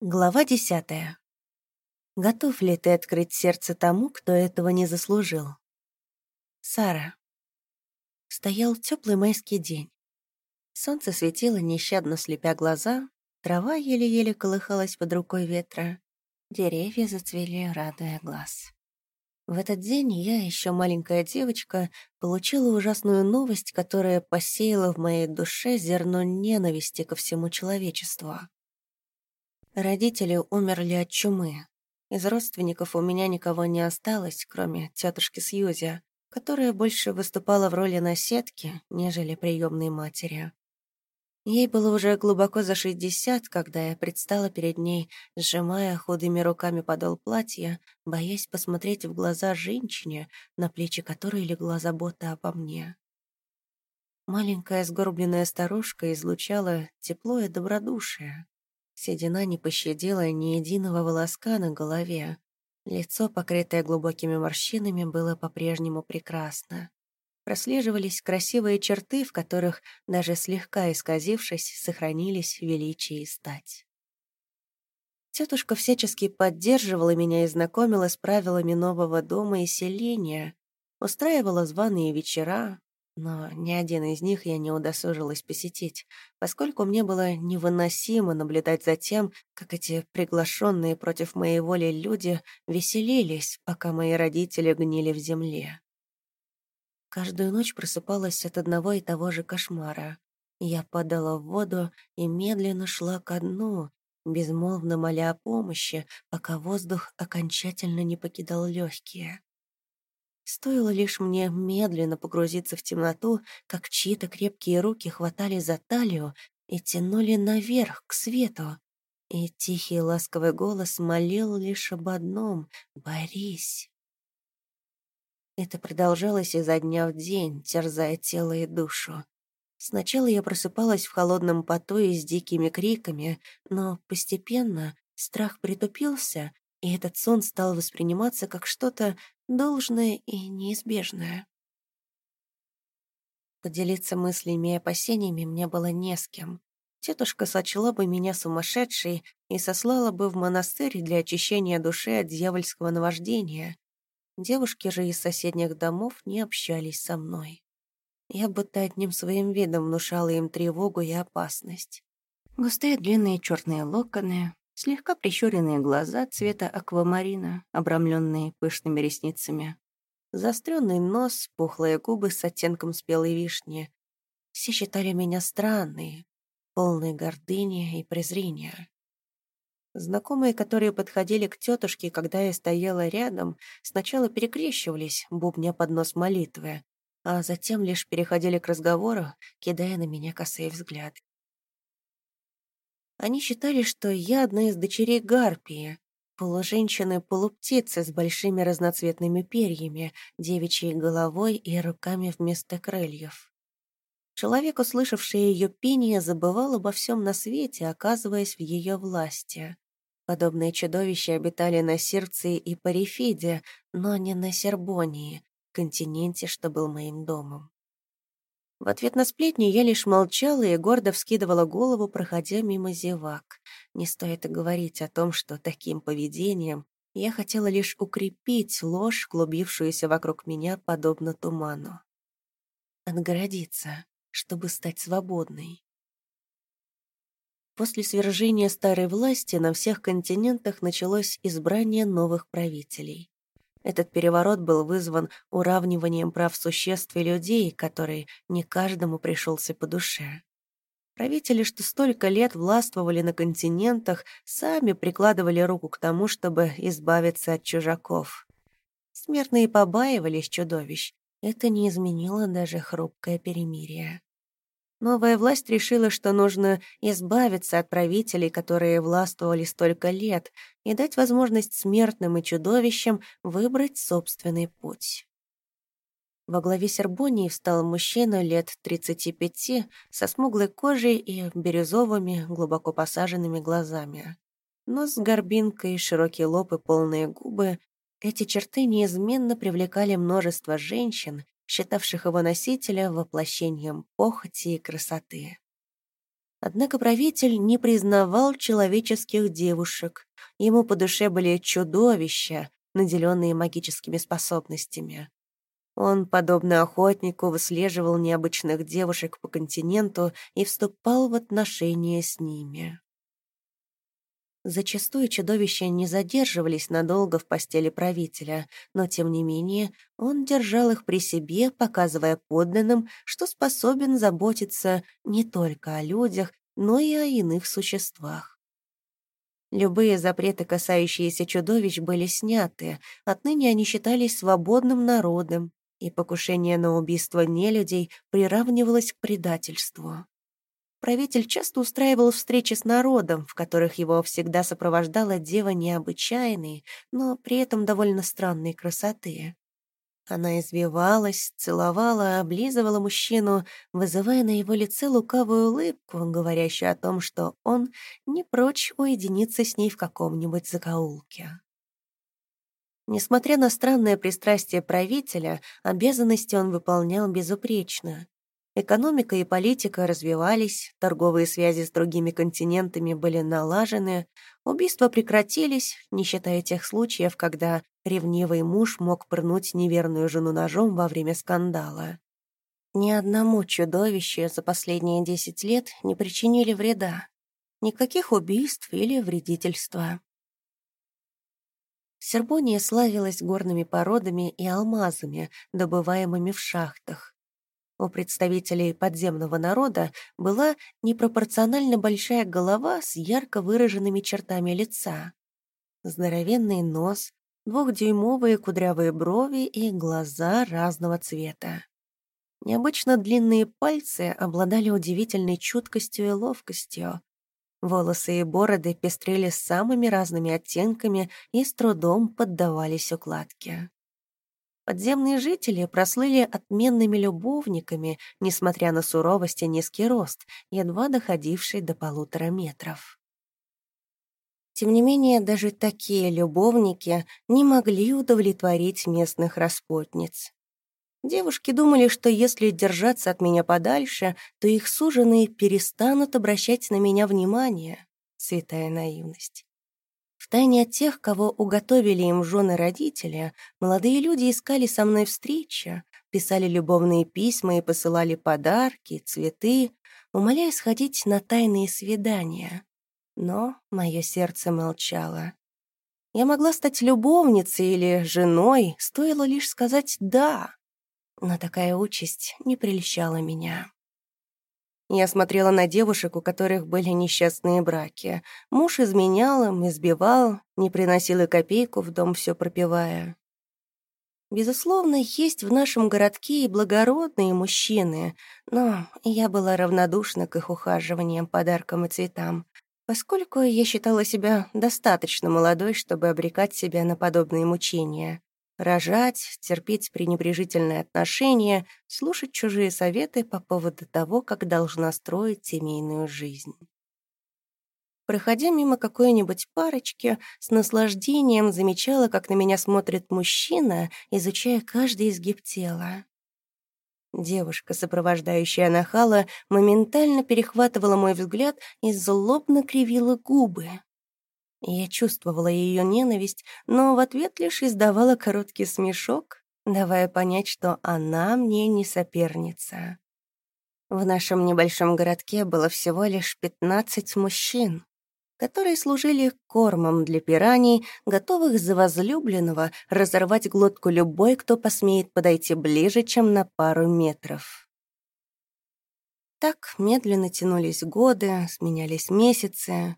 Глава десятая. Готов ли ты открыть сердце тому, кто этого не заслужил? Сара. Стоял теплый майский день. Солнце светило, нещадно слепя глаза, трава еле-еле колыхалась под рукой ветра, деревья зацвели, радуя глаз. В этот день я, еще маленькая девочка, получила ужасную новость, которая посеяла в моей душе зерно ненависти ко всему человечеству. Родители умерли от чумы. Из родственников у меня никого не осталось, кроме тетушки Сьюзи, которая больше выступала в роли наседки, нежели приемной матери. Ей было уже глубоко за шестьдесят, когда я предстала перед ней, сжимая худыми руками подол платья, боясь посмотреть в глаза женщине, на плечи которой легла забота обо мне. Маленькая сгорбленная старушка излучала тепло и добродушие. Седина не пощадила ни единого волоска на голове. Лицо, покрытое глубокими морщинами, было по-прежнему прекрасно. Прослеживались красивые черты, в которых, даже слегка исказившись, сохранились величие и стать. Тетушка всячески поддерживала меня и знакомила с правилами нового дома и селения, устраивала званые вечера, но ни один из них я не удосужилась посетить, поскольку мне было невыносимо наблюдать за тем, как эти приглашенные против моей воли люди веселились, пока мои родители гнили в земле. Каждую ночь просыпалась от одного и того же кошмара. Я падала в воду и медленно шла ко дну, безмолвно моля о помощи, пока воздух окончательно не покидал легкие. Стоило лишь мне медленно погрузиться в темноту, как чьи-то крепкие руки хватали за талию и тянули наверх, к свету. И тихий ласковый голос молил лишь об одном — «Борись». Это продолжалось изо дня в день, терзая тело и душу. Сначала я просыпалась в холодном поту и с дикими криками, но постепенно страх притупился, и этот сон стал восприниматься как что-то должное и неизбежное. Поделиться мыслями и опасениями мне было не с кем. Тетушка сочла бы меня сумасшедшей и сослала бы в монастырь для очищения души от дьявольского наваждения. Девушки же из соседних домов не общались со мной. Я будто одним своим видом внушала им тревогу и опасность. Густые длинные черные локоны, слегка прищуренные глаза цвета аквамарина, обрамленные пышными ресницами, заостренный нос, пухлые губы с оттенком спелой вишни. Все считали меня странной, полной гордыни и презрения. Знакомые, которые подходили к тетушке, когда я стояла рядом, сначала перекрещивались, бубня под нос молитвы, а затем лишь переходили к разговору, кидая на меня косые взгляды. Они считали, что я одна из дочерей Гарпии, полуженщины-полуптицы с большими разноцветными перьями, девичьей головой и руками вместо крыльев. Человек, услышавший ее пение, забывал обо всем на свете, оказываясь в ее власти. Подобные чудовища обитали на Сирции и Парифиде, но не на Сербонии, континенте, что был моим домом. В ответ на сплетни я лишь молчала и гордо вскидывала голову, проходя мимо зевак. Не стоит и говорить о том, что таким поведением я хотела лишь укрепить ложь, клубившуюся вокруг меня, подобно туману. Отгородиться, чтобы стать свободной. После свержения старой власти на всех континентах началось избрание новых правителей. Этот переворот был вызван уравниванием прав существ и людей, который не каждому пришелся по душе. Правители, что столько лет властвовали на континентах, сами прикладывали руку к тому, чтобы избавиться от чужаков. Смертные побаивались чудовищ. Это не изменило даже хрупкое перемирие. Новая власть решила, что нужно избавиться от правителей, которые властвовали столько лет, и дать возможность смертным и чудовищам выбрать собственный путь. Во главе Сербонии встал мужчина лет 35 со смуглой кожей и бирюзовыми, глубоко посаженными глазами. Нос с горбинкой, широкий лоб и полные губы — эти черты неизменно привлекали множество женщин, считавших его носителя воплощением похоти и красоты. Однако правитель не признавал человеческих девушек. Ему по душе были чудовища, наделенные магическими способностями. Он, подобно охотнику, выслеживал необычных девушек по континенту и вступал в отношения с ними. Зачастую чудовища не задерживались надолго в постели правителя, но, тем не менее, он держал их при себе, показывая подданным, что способен заботиться не только о людях, но и о иных существах. Любые запреты, касающиеся чудовищ, были сняты, отныне они считались свободным народом, и покушение на убийство нелюдей приравнивалось к предательству. Правитель часто устраивал встречи с народом, в которых его всегда сопровождала дева необычайной, но при этом довольно странной красоты. Она извивалась, целовала, облизывала мужчину, вызывая на его лице лукавую улыбку, говорящую о том, что он не прочь уединиться с ней в каком-нибудь закоулке. Несмотря на странное пристрастие правителя, обязанности он выполнял безупречно. Экономика и политика развивались, торговые связи с другими континентами были налажены, убийства прекратились, не считая тех случаев, когда ревнивый муж мог пырнуть неверную жену ножом во время скандала. Ни одному чудовищу за последние десять лет не причинили вреда. Никаких убийств или вредительства. Сербония славилась горными породами и алмазами, добываемыми в шахтах. У представителей подземного народа была непропорционально большая голова с ярко выраженными чертами лица. Здоровенный нос, двухдюймовые кудрявые брови и глаза разного цвета. Необычно длинные пальцы обладали удивительной чуткостью и ловкостью, Волосы и бороды пестрели самыми разными оттенками и с трудом поддавались укладке. Подземные жители прослыли отменными любовниками, несмотря на суровость и низкий рост, едва доходивший до полутора метров. Тем не менее, даже такие любовники не могли удовлетворить местных распутниц. Девушки думали, что если держаться от меня подальше, то их суженые перестанут обращать на меня внимание. Святая наивность. Втайне от тех, кого уготовили им жены родители, молодые люди искали со мной встречи, писали любовные письма и посылали подарки, цветы, умоляя сходить на тайные свидания. Но мое сердце молчало. Я могла стать любовницей или женой, стоило лишь сказать «да». Но такая участь не прельщала меня. Я смотрела на девушек, у которых были несчастные браки. Муж изменял им, избивал, не приносил и копейку в дом, все пропивая. Безусловно, есть в нашем городке и благородные мужчины, но я была равнодушна к их ухаживаниям, подаркам и цветам, поскольку я считала себя достаточно молодой, чтобы обрекать себя на подобные мучения рожать, терпеть пренебрежительные отношения, слушать чужие советы по поводу того, как должна строить семейную жизнь. Проходя мимо какой-нибудь парочки, с наслаждением замечала, как на меня смотрит мужчина, изучая каждый изгиб тела. Девушка, сопровождающая нахала, моментально перехватывала мой взгляд и злобно кривила губы. Я чувствовала ее ненависть, но в ответ лишь издавала короткий смешок, давая понять, что она мне не соперница. В нашем небольшом городке было всего лишь 15 мужчин, которые служили кормом для пираний, готовых за возлюбленного разорвать глотку любой, кто посмеет подойти ближе, чем на пару метров. Так медленно тянулись годы, сменялись месяцы.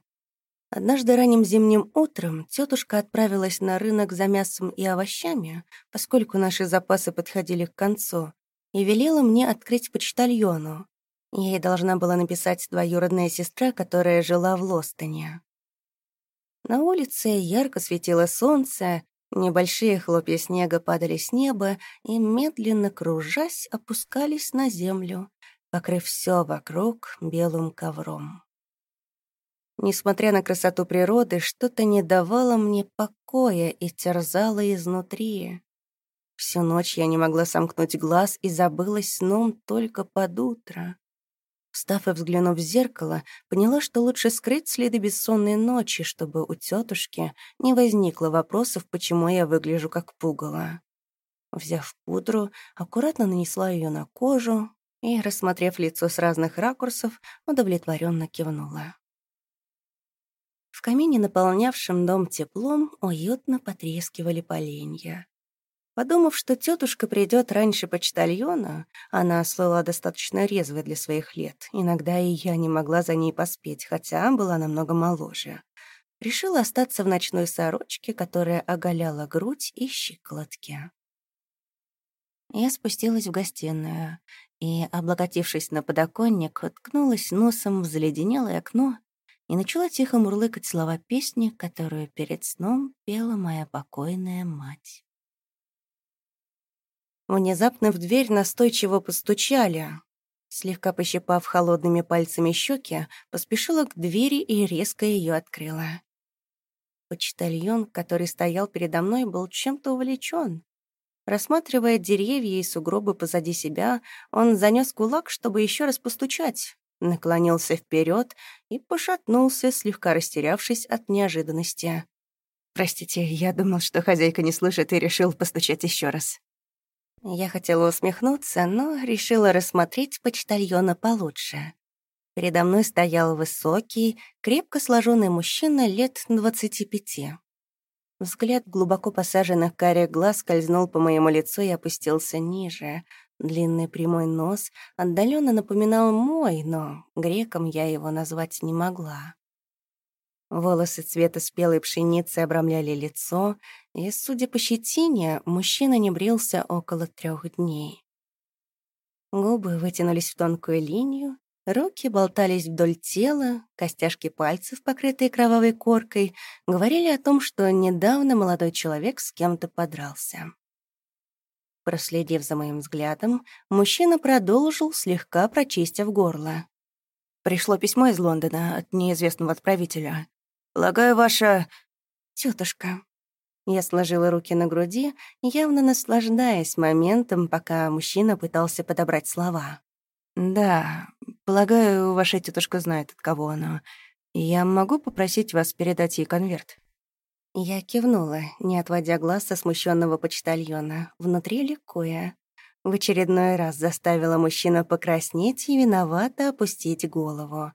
Однажды ранним зимним утром тетушка отправилась на рынок за мясом и овощами, поскольку наши запасы подходили к концу, и велела мне открыть почтальону. Ей должна была написать двоюродная сестра, которая жила в Лостоне. На улице ярко светило солнце, небольшие хлопья снега падали с неба и, медленно кружась, опускались на землю, покрыв все вокруг белым ковром. Несмотря на красоту природы, что-то не давало мне покоя и терзало изнутри. Всю ночь я не могла сомкнуть глаз и забылась сном только под утро. Встав и взглянув в зеркало, поняла, что лучше скрыть следы бессонной ночи, чтобы у тетушки не возникло вопросов, почему я выгляжу как пугало. Взяв пудру, аккуратно нанесла ее на кожу и, рассмотрев лицо с разных ракурсов, удовлетворенно кивнула. В камине, наполнявшем дом теплом, уютно потрескивали поленья. Подумав, что тетушка придет раньше почтальона, она слыла достаточно резвой для своих лет. Иногда и я не могла за ней поспеть, хотя была намного моложе. Решила остаться в ночной сорочке, которая оголяла грудь и щиколотки. Я спустилась в гостиную и, облокотившись на подоконник, уткнулась носом в заледенелое окно и начала тихо мурлыкать слова песни, которую перед сном пела моя покойная мать. Внезапно в дверь настойчиво постучали. Слегка пощипав холодными пальцами щеки, поспешила к двери и резко ее открыла. Почтальон, который стоял передо мной, был чем-то увлечен. Рассматривая деревья и сугробы позади себя, он занес кулак, чтобы еще раз постучать, наклонился вперед и пошатнулся, слегка растерявшись от неожиданности. «Простите, я думал, что хозяйка не слышит и решил постучать еще раз». Я хотела усмехнуться, но решила рассмотреть почтальона получше. Передо мной стоял высокий, крепко сложенный мужчина лет двадцати пяти. Взгляд глубоко посаженных карих глаз скользнул по моему лицу и опустился ниже. Длинный прямой нос отдаленно напоминал мой, но греком я его назвать не могла. Волосы цвета спелой пшеницы обрамляли лицо, и, судя по щетине, мужчина не брился около трех дней. Губы вытянулись в тонкую линию, руки болтались вдоль тела, костяшки пальцев, покрытые кровавой коркой, говорили о том, что недавно молодой человек с кем-то подрался. Проследив за моим взглядом, мужчина продолжил, слегка прочистив горло. «Пришло письмо из Лондона от неизвестного отправителя. Полагаю, ваша... тетушка. Я сложила руки на груди, явно наслаждаясь моментом, пока мужчина пытался подобрать слова. «Да, полагаю, ваша тетушка знает, от кого она. Я могу попросить вас передать ей конверт?» Я кивнула, не отводя глаз со смущенного почтальона, внутри ликуя. В очередной раз заставила мужчину покраснеть и виновато опустить голову.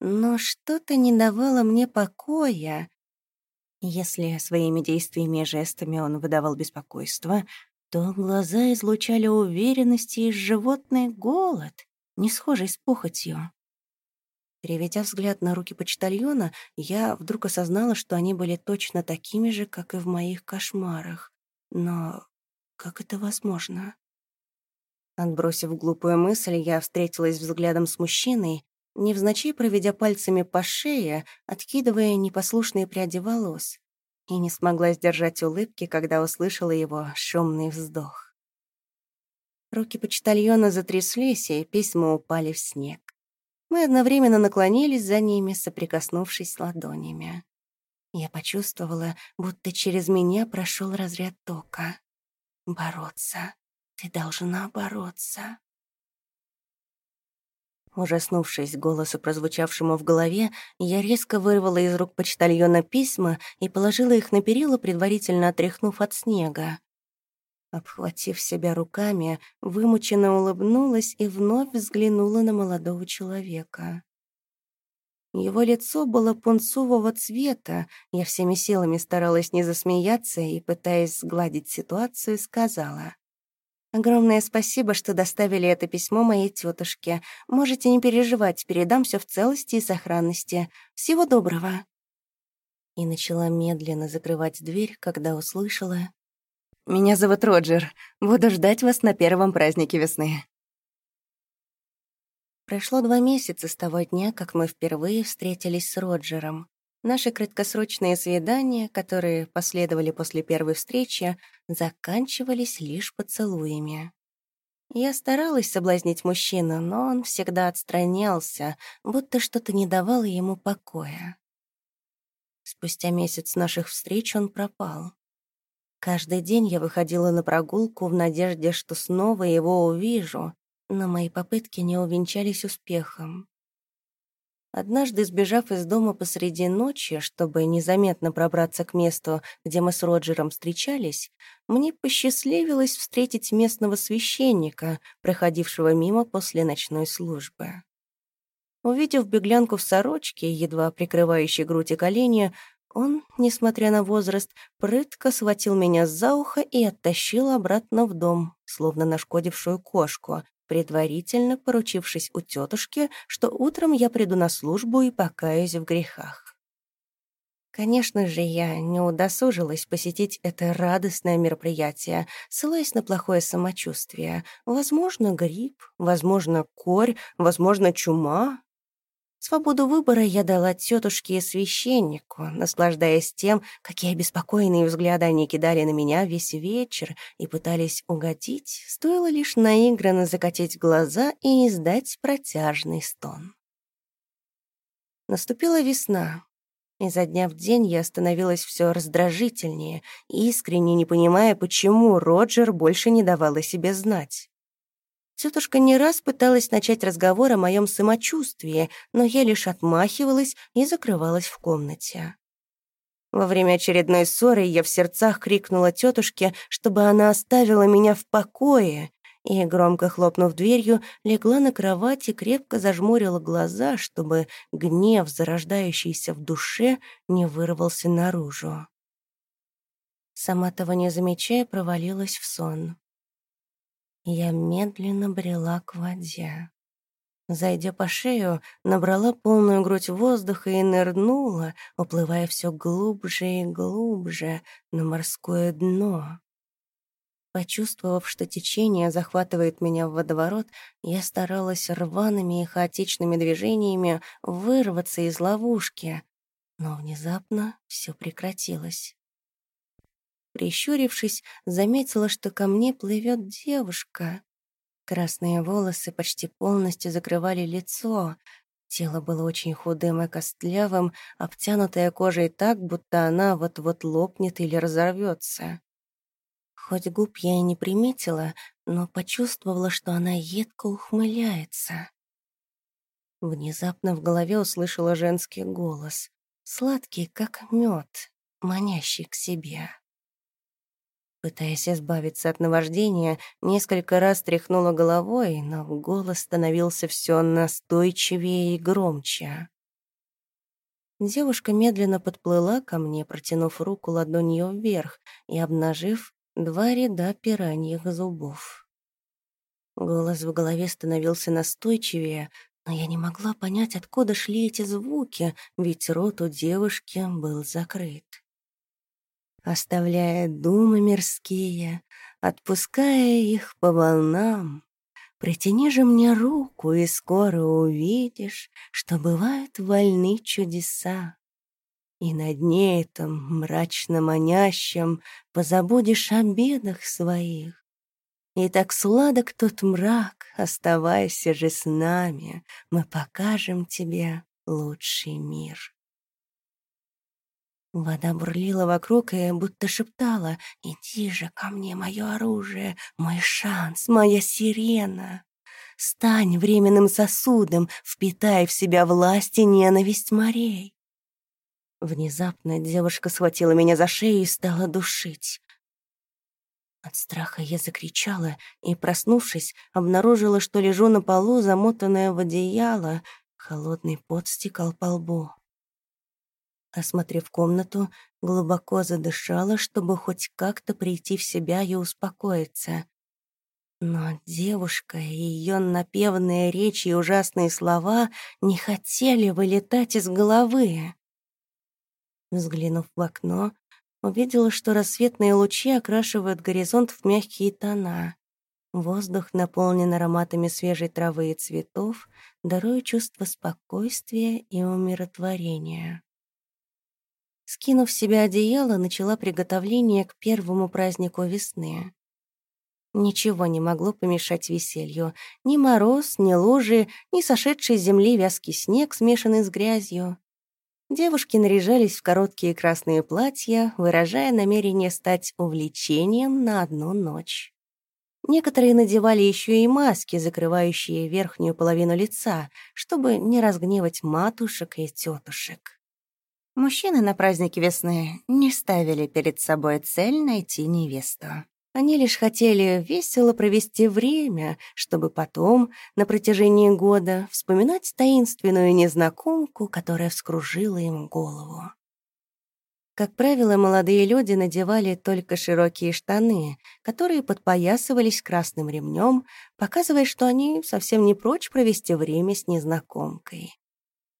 Но что-то не давало мне покоя. Если своими действиями и жестами он выдавал беспокойство, то глаза излучали уверенность и животный голод, не схожий с похотью. Переведя взгляд на руки почтальона, я вдруг осознала, что они были точно такими же, как и в моих кошмарах. Но как это возможно? Отбросив глупую мысль, я встретилась взглядом с мужчиной, невзначай проведя пальцами по шее, откидывая непослушные пряди волос, и не смогла сдержать улыбки, когда услышала его шумный вздох. Руки почтальона затряслись, и письма упали в снег. Мы одновременно наклонились за ними, соприкоснувшись ладонями. Я почувствовала, будто через меня прошел разряд тока. «Бороться. Ты должна бороться». Ужаснувшись голосу, прозвучавшему в голове, я резко вырвала из рук почтальона письма и положила их на перила, предварительно отряхнув от снега. Обхватив себя руками, вымученно улыбнулась и вновь взглянула на молодого человека. Его лицо было пунцового цвета, я всеми силами старалась не засмеяться и, пытаясь сгладить ситуацию, сказала. Огромное спасибо, что доставили это письмо моей тетушке. Можете не переживать, передам все в целости и сохранности. Всего доброго. И начала медленно закрывать дверь, когда услышала. «Меня зовут Роджер. Буду ждать вас на первом празднике весны». Прошло два месяца с того дня, как мы впервые встретились с Роджером. Наши краткосрочные свидания, которые последовали после первой встречи, заканчивались лишь поцелуями. Я старалась соблазнить мужчину, но он всегда отстранялся, будто что-то не давало ему покоя. Спустя месяц наших встреч он пропал. Каждый день я выходила на прогулку в надежде, что снова его увижу, но мои попытки не увенчались успехом. Однажды, сбежав из дома посреди ночи, чтобы незаметно пробраться к месту, где мы с Роджером встречались, мне посчастливилось встретить местного священника, проходившего мимо после ночной службы. Увидев беглянку в сорочке, едва прикрывающей грудь и колени, он, несмотря на возраст, прытко схватил меня за ухо и оттащил обратно в дом, словно нашкодившую кошку, предварительно поручившись у тетушки, что утром я приду на службу и покаюсь в грехах. Конечно же, я не удосужилась посетить это радостное мероприятие, ссылаясь на плохое самочувствие. Возможно, грипп, возможно, корь, возможно, чума, Свободу выбора я дала тетушке и священнику, наслаждаясь тем, какие обеспокоенные взгляды они кидали на меня весь вечер и пытались угодить, стоило лишь наигранно закатить глаза и издать протяжный стон. Наступила весна. Изо дня в день я становилась все раздражительнее, искренне не понимая, почему Роджер больше не давал о себе знать. Тетушка не раз пыталась начать разговор о моем самочувствии, но я лишь отмахивалась и закрывалась в комнате. Во время очередной ссоры я в сердцах крикнула тетушке, чтобы она оставила меня в покое, и, громко хлопнув дверью, легла на кровать и крепко зажмурила глаза, чтобы гнев, зарождающийся в душе, не вырвался наружу. Сама того не замечая, провалилась в сон. Я медленно брела к воде. Зайдя по шею, набрала полную грудь воздуха и нырнула, уплывая все глубже и глубже на морское дно. Почувствовав, что течение захватывает меня в водоворот, я старалась рваными и хаотичными движениями вырваться из ловушки, но внезапно все прекратилось. Прищурившись, заметила, что ко мне плывет девушка. Красные волосы почти полностью закрывали лицо. Тело было очень худым и костлявым, обтянутое кожей так, будто она вот-вот лопнет или разорвется. Хоть губ я и не приметила, но почувствовала, что она едко ухмыляется. Внезапно в голове услышала женский голос, сладкий, как мед, манящий к себе. Пытаясь избавиться от наваждения, несколько раз тряхнула головой, но голос становился все настойчивее и громче. Девушка медленно подплыла ко мне, протянув руку ладонью вверх и обнажив два ряда пираньих зубов. Голос в голове становился настойчивее, но я не могла понять, откуда шли эти звуки, ведь рот у девушки был закрыт оставляя думы мирские, отпуская их по волнам. Протяни же мне руку, и скоро увидишь, что бывают вольны чудеса. И на дне этом мрачно манящем позабудешь о бедах своих. И так сладок тот мрак, оставайся же с нами, мы покажем тебе лучший мир. Вода бурлила вокруг и будто шептала «Иди же ко мне, мое оружие, мой шанс, моя сирена». Стань временным сосудом, впитай в себя власть и ненависть морей. Внезапно девушка схватила меня за шею и стала душить. От страха я закричала и, проснувшись, обнаружила, что лежу на полу, замотанная в одеяло. Холодный пот стекал по лбу. Осмотрев комнату, глубоко задышала, чтобы хоть как-то прийти в себя и успокоиться. Но девушка и ее напевные речи и ужасные слова не хотели вылетать из головы. Взглянув в окно, увидела, что рассветные лучи окрашивают горизонт в мягкие тона. Воздух наполнен ароматами свежей травы и цветов, даруя чувство спокойствия и умиротворения. Скинув с себя одеяло, начала приготовление к первому празднику весны. Ничего не могло помешать веселью. Ни мороз, ни лужи, ни сошедший с земли вязкий снег, смешанный с грязью. Девушки наряжались в короткие красные платья, выражая намерение стать увлечением на одну ночь. Некоторые надевали еще и маски, закрывающие верхнюю половину лица, чтобы не разгневать матушек и тетушек. Мужчины на празднике весны не ставили перед собой цель найти невесту. Они лишь хотели весело провести время, чтобы потом, на протяжении года, вспоминать таинственную незнакомку, которая вскружила им голову. Как правило, молодые люди надевали только широкие штаны, которые подпоясывались красным ремнем, показывая, что они совсем не прочь провести время с незнакомкой.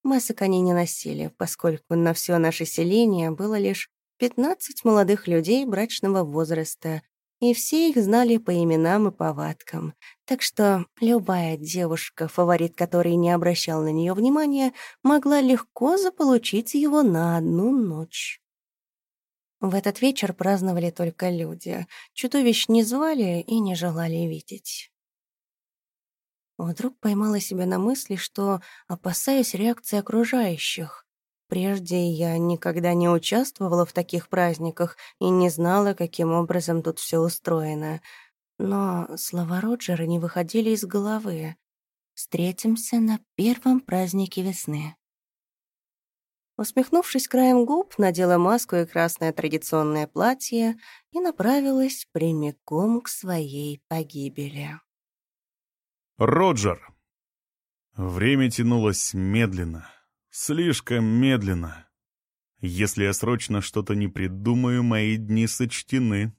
Масок они не носили, поскольку на все наше селение было лишь 15 молодых людей брачного возраста, и все их знали по именам и повадкам. Так что любая девушка, фаворит которой не обращал на нее внимания, могла легко заполучить его на одну ночь. В этот вечер праздновали только люди. Чудовищ не звали и не желали видеть. Вдруг поймала себя на мысли, что опасаюсь реакции окружающих. Прежде я никогда не участвовала в таких праздниках и не знала, каким образом тут все устроено. Но слова Роджера не выходили из головы. «Встретимся на первом празднике весны». Усмехнувшись краем губ, надела маску и красное традиционное платье и направилась прямиком к своей погибели. Роджер. Время тянулось медленно. Слишком медленно. Если я срочно что-то не придумаю, мои дни сочтены.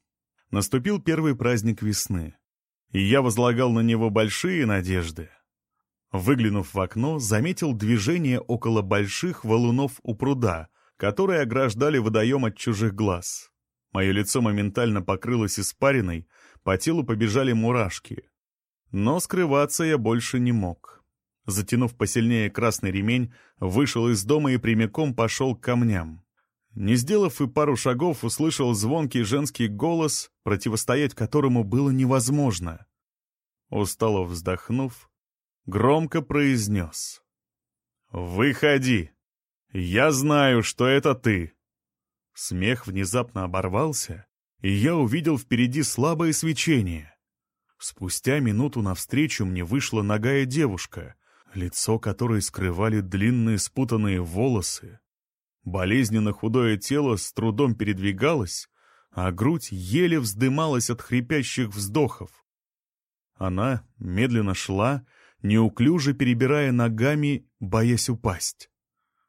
Наступил первый праздник весны, и я возлагал на него большие надежды. Выглянув в окно, заметил движение около больших валунов у пруда, которые ограждали водоем от чужих глаз. Мое лицо моментально покрылось испариной, по телу побежали мурашки. Но скрываться я больше не мог. Затянув посильнее красный ремень, вышел из дома и прямиком пошел к камням. Не сделав и пару шагов, услышал звонкий женский голос, противостоять которому было невозможно. Устало вздохнув, громко произнес. «Выходи! Я знаю, что это ты!» Смех внезапно оборвался, и я увидел впереди слабое свечение. Спустя минуту навстречу мне вышла ногая девушка — лицо которой скрывали длинные спутанные волосы. Болезненно худое тело с трудом передвигалось, а грудь еле вздымалась от хрипящих вздохов. Она медленно шла, неуклюже перебирая ногами, боясь упасть.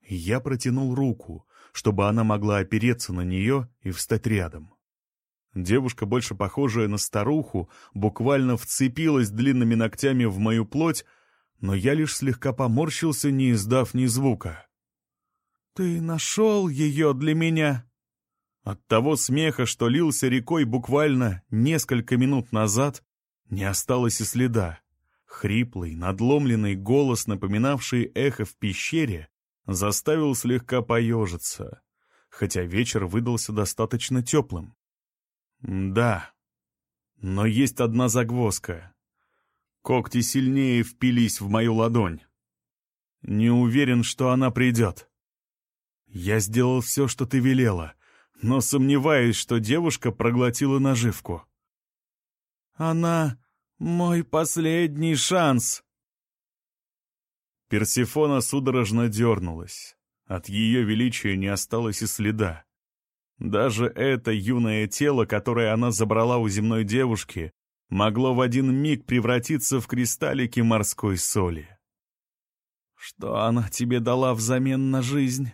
Я протянул руку, чтобы она могла опереться на нее и встать рядом. Девушка, больше похожая на старуху, буквально вцепилась длинными ногтями в мою плоть, но я лишь слегка поморщился, не издав ни звука. «Ты нашел ее для меня?» От того смеха, что лился рекой буквально несколько минут назад, не осталось и следа. Хриплый, надломленный голос, напоминавший эхо в пещере, заставил слегка поежиться, хотя вечер выдался достаточно теплым. «Да, но есть одна загвоздка. Когти сильнее впились в мою ладонь. Не уверен, что она придет. Я сделал все, что ты велела, но сомневаюсь, что девушка проглотила наживку. Она мой последний шанс. Персифона судорожно дернулась. От ее величия не осталось и следа. Даже это юное тело, которое она забрала у земной девушки, могло в один миг превратиться в кристаллики морской соли. Что она тебе дала взамен на жизнь?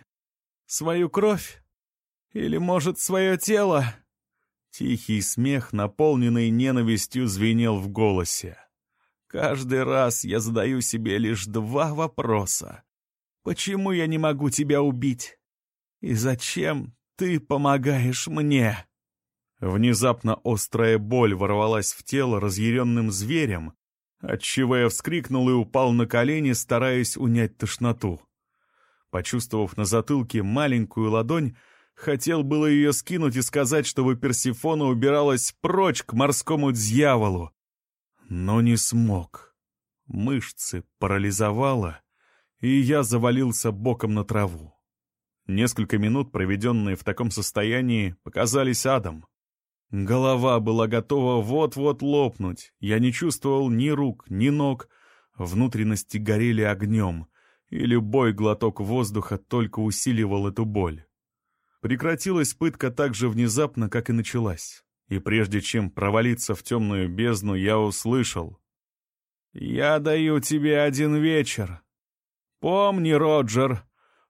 Свою кровь? Или, может, свое тело? Тихий смех, наполненный ненавистью, звенел в голосе. Каждый раз я задаю себе лишь два вопроса. Почему я не могу тебя убить? И зачем ты помогаешь мне? Внезапно острая боль ворвалась в тело разъяренным зверем, отчего я вскрикнул и упал на колени, стараясь унять тошноту. Почувствовав на затылке маленькую ладонь, хотел было ее скинуть и сказать, чтобы Персифона убиралась прочь к морскому дьяволу, но не смог. Мышцы парализовало, и я завалился боком на траву. Несколько минут, проведенные в таком состоянии, показались адом. Голова была готова вот-вот лопнуть. Я не чувствовал ни рук, ни ног. Внутренности горели огнем, и любой глоток воздуха только усиливал эту боль. Прекратилась пытка так же внезапно, как и началась. И прежде чем провалиться в темную бездну, я услышал. «Я даю тебе один вечер. Помни, Роджер,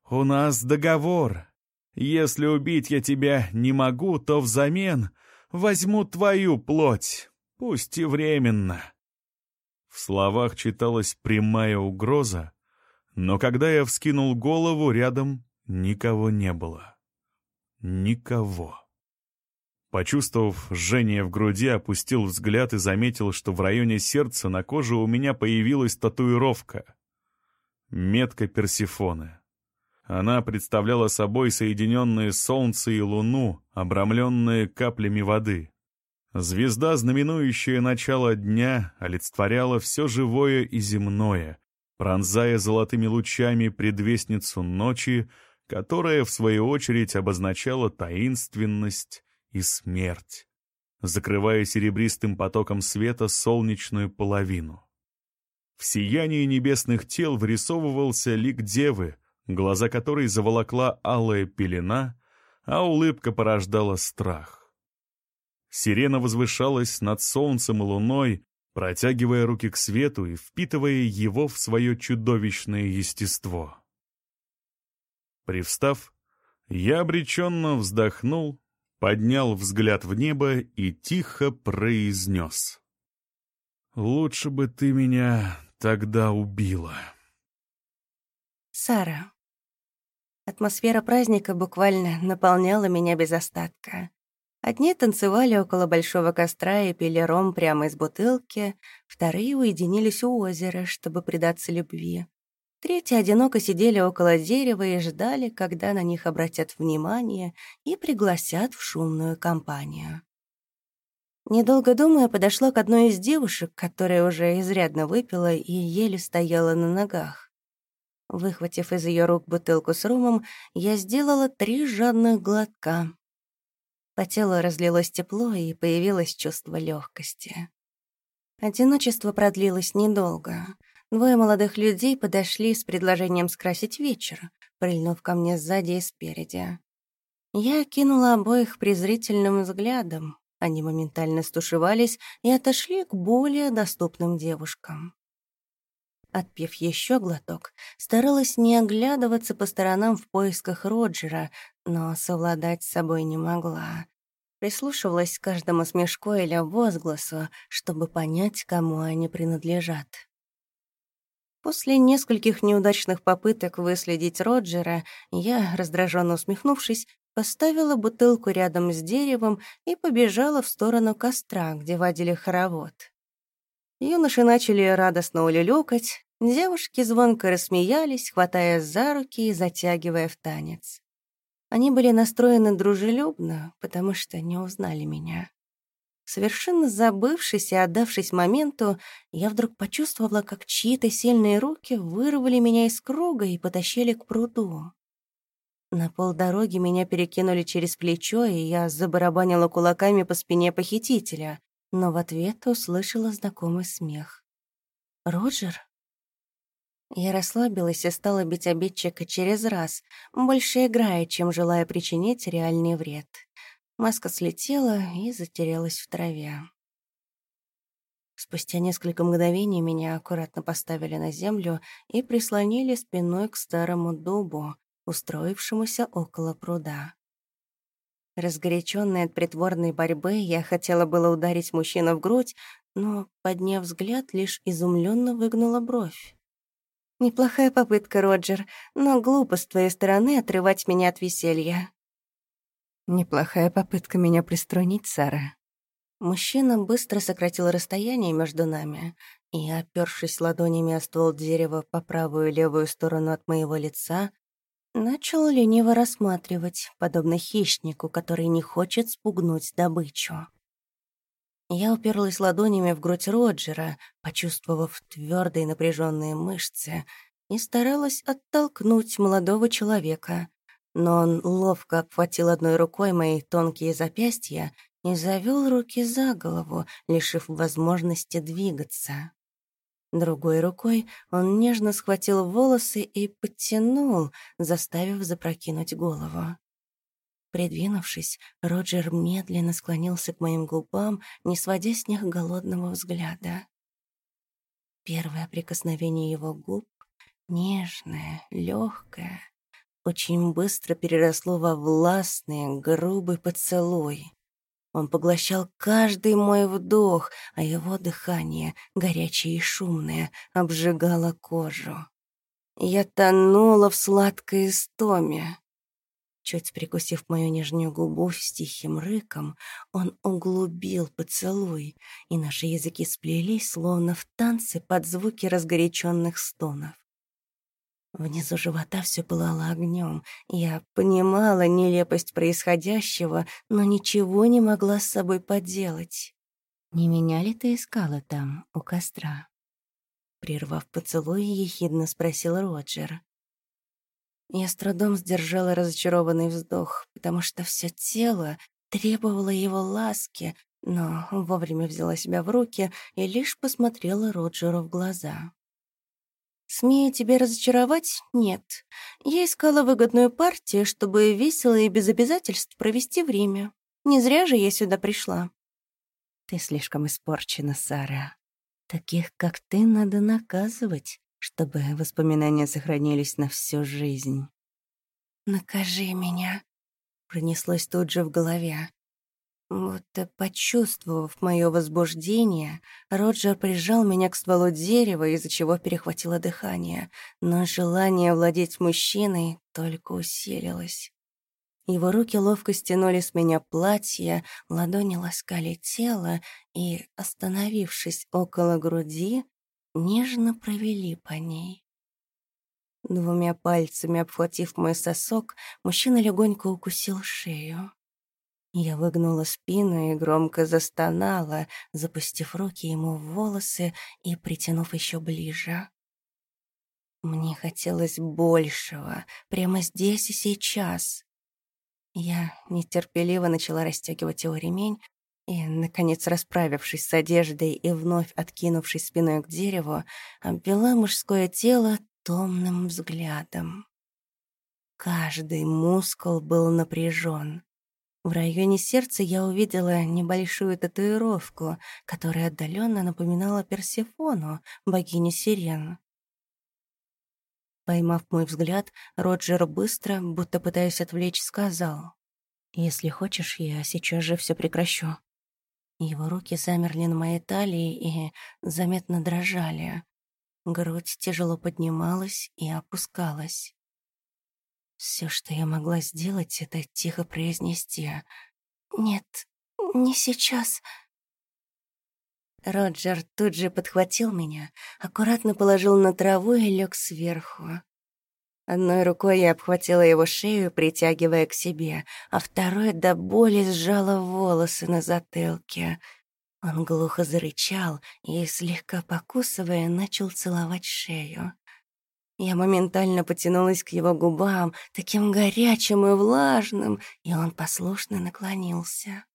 у нас договор. Если убить я тебя не могу, то взамен возьму твою плоть, пусть и временно». В словах читалась прямая угроза, но когда я вскинул голову, рядом никого не было. Никого. Почувствовав жжение в груди, опустил взгляд и заметил, что в районе сердца на коже у меня появилась татуировка. Метка Персифоны. Она представляла собой соединенные солнце и луну, обрамленные каплями воды. Звезда, знаменующая начало дня, олицетворяла все живое и земное, пронзая золотыми лучами предвестницу ночи, которая, в свою очередь, обозначала таинственность и смерть, закрывая серебристым потоком света солнечную половину. В сиянии небесных тел вырисовывался лик девы, глаза которой заволокла алая пелена, а улыбка порождала страх. Сирена возвышалась над солнцем и луной, протягивая руки к свету и впитывая его в свое чудовищное естество. Привстав, я обреченно вздохнул, поднял взгляд в небо и тихо произнес. «Лучше бы ты меня тогда убила». Сара. Атмосфера праздника буквально наполняла меня без остатка. Одни танцевали около большого костра и пили ром прямо из бутылки, вторые уединились у озера, чтобы предаться любви. Третьи одиноко сидели около дерева и ждали, когда на них обратят внимание и пригласят в шумную компанию. Недолго думая, подошла к одной из девушек, которая уже изрядно выпила и еле стояла на ногах. Выхватив из ее рук бутылку с румом, я сделала три жадных глотка. По телу разлилось тепло, и появилось чувство легкости. Одиночество продлилось недолго. Двое молодых людей подошли с предложением скрасить вечер, прильнув ко мне сзади и спереди. Я кинула обоих презрительным взглядом. Они моментально стушевались и отошли к более доступным девушкам. Отпив еще глоток, старалась не оглядываться по сторонам в поисках Роджера, но совладать с собой не могла. Прислушивалась к каждому смешку или возгласу, чтобы понять, кому они принадлежат. После нескольких неудачных попыток выследить Роджера, я, раздраженно усмехнувшись, поставила бутылку рядом с деревом и побежала в сторону костра, где водили хоровод. Юноши начали радостно улюлюкать, Девушки звонко рассмеялись, хватая за руки и затягивая в танец. Они были настроены дружелюбно, потому что не узнали меня. Совершенно забывшись и отдавшись моменту, я вдруг почувствовала, как чьи-то сильные руки вырвали меня из круга и потащили к пруду. На полдороги меня перекинули через плечо, и я забарабанила кулаками по спине похитителя, но в ответ услышала знакомый смех. «Роджер?» Я расслабилась и стала бить обидчика через раз, больше играя, чем желая причинить реальный вред. Маска слетела и затерялась в траве. Спустя несколько мгновений меня аккуратно поставили на землю и прислонили спиной к старому дубу, устроившемуся около пруда. Разгоряченная от притворной борьбы, я хотела было ударить мужчину в грудь, но, подняв взгляд, лишь изумленно выгнула бровь. Неплохая попытка, Роджер, но глупо с твоей стороны отрывать меня от веселья. Неплохая попытка меня приструнить, Сара. Мужчина быстро сократил расстояние между нами и, опёршись ладонями о ствол дерева по правую и левую сторону от моего лица, начал лениво рассматривать, подобно хищнику, который не хочет спугнуть добычу. Я уперлась ладонями в грудь Роджера, почувствовав твердые напряженные мышцы, и старалась оттолкнуть молодого человека. Но он ловко обхватил одной рукой мои тонкие запястья и завел руки за голову, лишив возможности двигаться. Другой рукой он нежно схватил волосы и подтянул, заставив запрокинуть голову. Придвинувшись, Роджер медленно склонился к моим губам, не сводя с них голодного взгляда. Первое прикосновение его губ, нежное, легкое, очень быстро переросло во властный, грубый поцелуй. Он поглощал каждый мой вдох, а его дыхание, горячее и шумное, обжигало кожу. Я тонула в сладкой истоме. Чуть прикусив мою нижнюю губу с тихим рыком, он углубил поцелуй, и наши языки сплелись, словно в танце под звуки разгоряченных стонов. Внизу живота все пылало огнем. Я понимала нелепость происходящего, но ничего не могла с собой поделать. «Не меня ли ты искала там, у костра?» Прервав поцелуй, ехидно спросил Роджер. Я с трудом сдержала разочарованный вздох, потому что все тело требовало его ласки, но вовремя взяла себя в руки и лишь посмотрела Роджеру в глаза. «Смею тебя разочаровать? Нет. Я искала выгодную партию, чтобы весело и без обязательств провести время. Не зря же я сюда пришла». «Ты слишком испорчена, Сара. Таких, как ты, надо наказывать, чтобы воспоминания сохранились на всю жизнь. «Накажи меня», — пронеслось тут же в голове. Будто почувствовав мое возбуждение, Роджер прижал меня к стволу дерева, из-за чего перехватило дыхание, но желание владеть мужчиной только усилилось. Его руки ловко стянули с меня платье, ладони ласкали тело и, остановившись около груди, нежно провели по ней. Двумя пальцами обхватив мой сосок, мужчина легонько укусил шею. Я выгнула спину и громко застонала, запустив руки ему в волосы и притянув еще ближе. Мне хотелось большего, прямо здесь и сейчас. Я нетерпеливо начала расстегивать его ремень, и, наконец, расправившись с одеждой и вновь откинувшись спиной к дереву, обвела мужское тело томным взглядом. Каждый мускул был напряжен. В районе сердца я увидела небольшую татуировку, которая отдаленно напоминала Персефону, богиню сирен. Поймав мой взгляд, Роджер быстро, будто пытаясь отвлечь, сказал, «Если хочешь, я сейчас же все прекращу». Его руки замерли на моей талии и заметно дрожали. Грудь тяжело поднималась и опускалась. Все, что я могла сделать, это тихо произнести. «Нет, не сейчас». Роджер тут же подхватил меня, аккуратно положил на траву и лег сверху. Одной рукой я обхватила его шею, притягивая к себе, а второй до боли сжала волосы на затылке. Он глухо зарычал и, слегка покусывая, начал целовать шею. Я моментально потянулась к его губам, таким горячим и влажным, и он послушно наклонился.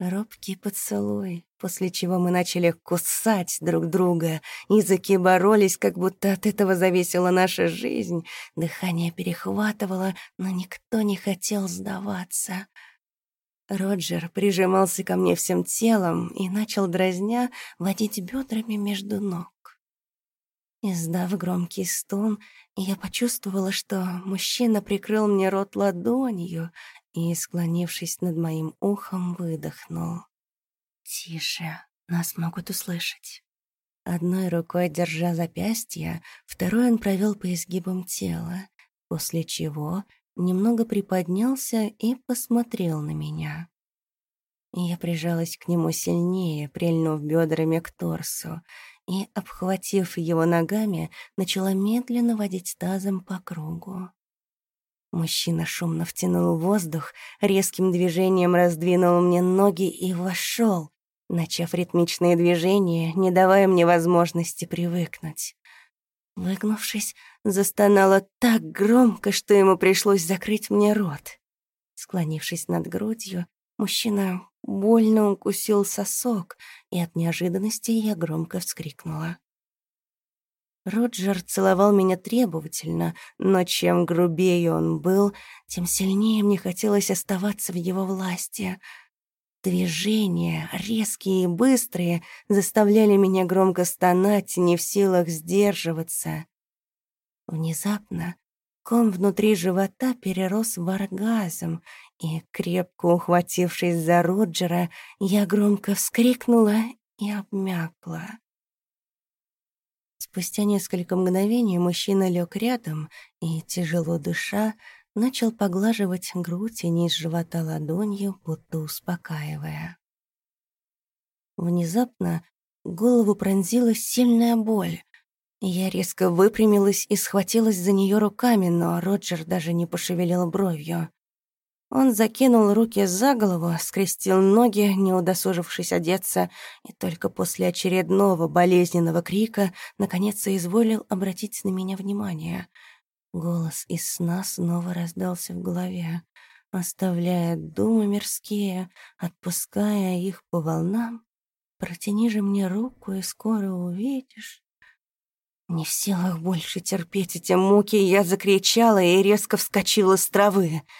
Робкий поцелуй, после чего мы начали кусать друг друга. Языки боролись, как будто от этого зависела наша жизнь. Дыхание перехватывало, но никто не хотел сдаваться. Роджер прижимался ко мне всем телом и начал, дразня, водить бедрами между ног. Издав громкий стон, я почувствовала, что мужчина прикрыл мне рот ладонью и, склонившись над моим ухом, выдохнул. «Тише, нас могут услышать». Одной рукой держа запястье, второй он провел по изгибам тела, после чего немного приподнялся и посмотрел на меня. Я прижалась к нему сильнее, прильнув бедрами к торсу, и, обхватив его ногами, начала медленно водить тазом по кругу. Мужчина шумно втянул воздух, резким движением раздвинул мне ноги и вошел, начав ритмичные движения, не давая мне возможности привыкнуть. Выгнувшись, застонала так громко, что ему пришлось закрыть мне рот. Склонившись над грудью, Мужчина больно укусил сосок, и от неожиданности я громко вскрикнула. Роджер целовал меня требовательно, но чем грубее он был, тем сильнее мне хотелось оставаться в его власти. Движения, резкие и быстрые, заставляли меня громко стонать, не в силах сдерживаться. Внезапно ком внутри живота перерос в оргазм, и, крепко ухватившись за Роджера, я громко вскрикнула и обмякла. Спустя несколько мгновений мужчина лег рядом и, тяжело дыша, начал поглаживать грудь и низ живота ладонью, будто успокаивая. Внезапно голову пронзила сильная боль. Я резко выпрямилась и схватилась за нее руками, но Роджер даже не пошевелил бровью. Он закинул руки за голову, скрестил ноги, не удосужившись одеться, и только после очередного болезненного крика наконец изволил обратить на меня внимание. Голос из сна снова раздался в голове, оставляя думы мирские, отпуская их по волнам. «Протяни же мне руку, и скоро увидишь». Не в силах больше терпеть эти муки, я закричала и резко вскочила с травы —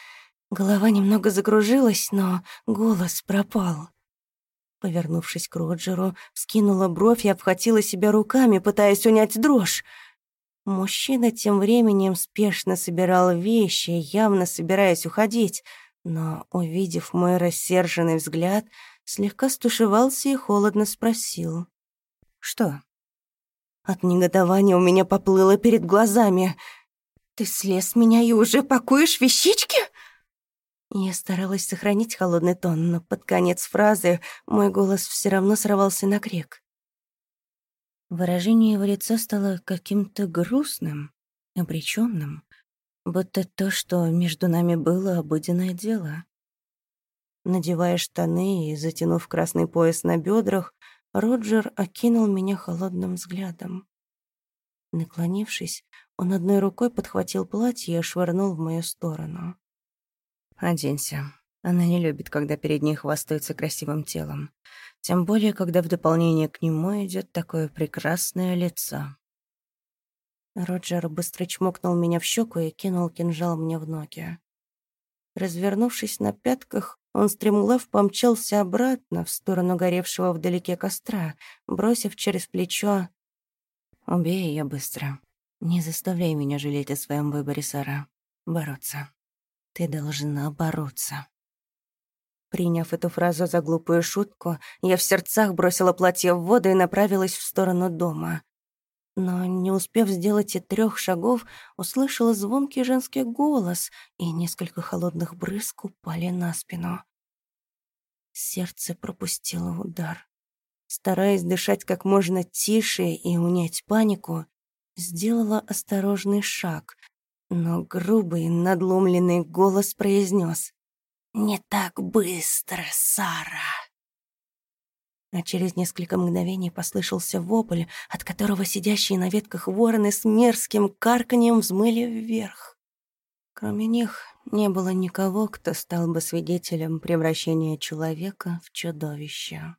Голова немного закружилась, но голос пропал. Повернувшись к Роджеру, вскинула бровь и обхватила себя руками, пытаясь унять дрожь. Мужчина тем временем спешно собирал вещи, явно собираясь уходить, но, увидев мой рассерженный взгляд, слегка стушевался и холодно спросил. «Что?» От негодования у меня поплыло перед глазами. «Ты слез меня и уже пакуешь вещички?» Я старалась сохранить холодный тон, но под конец фразы мой голос все равно сорвался на крик. Выражение его лица стало каким-то грустным, обречённым, будто то, что между нами было, обыденное дело. Надевая штаны и затянув красный пояс на бедрах, Роджер окинул меня холодным взглядом. Наклонившись, он одной рукой подхватил платье и швырнул в мою сторону. Оденься. Она не любит, когда перед ней хвастаются красивым телом. Тем более, когда в дополнение к нему идет такое прекрасное лицо. Роджер быстро чмокнул меня в щеку и кинул кинжал мне в ноги. Развернувшись на пятках, он стремглав помчался обратно в сторону горевшего вдалеке костра, бросив через плечо «Убей ее быстро. Не заставляй меня жалеть о своем выборе, Сара. Бороться». Ты должна бороться. Приняв эту фразу за глупую шутку, я в сердцах бросила платье в воду и направилась в сторону дома. Но, не успев сделать и трех шагов, услышала звонкий женский голос, и несколько холодных брызг упали на спину. Сердце пропустило удар. Стараясь дышать как можно тише и унять панику, сделала осторожный шаг, но грубый, надломленный голос произнес «Не так быстро, Сара!» А через несколько мгновений послышался вопль, от которого сидящие на ветках вороны с мерзким карканьем взмыли вверх. Кроме них не было никого, кто стал бы свидетелем превращения человека в чудовище.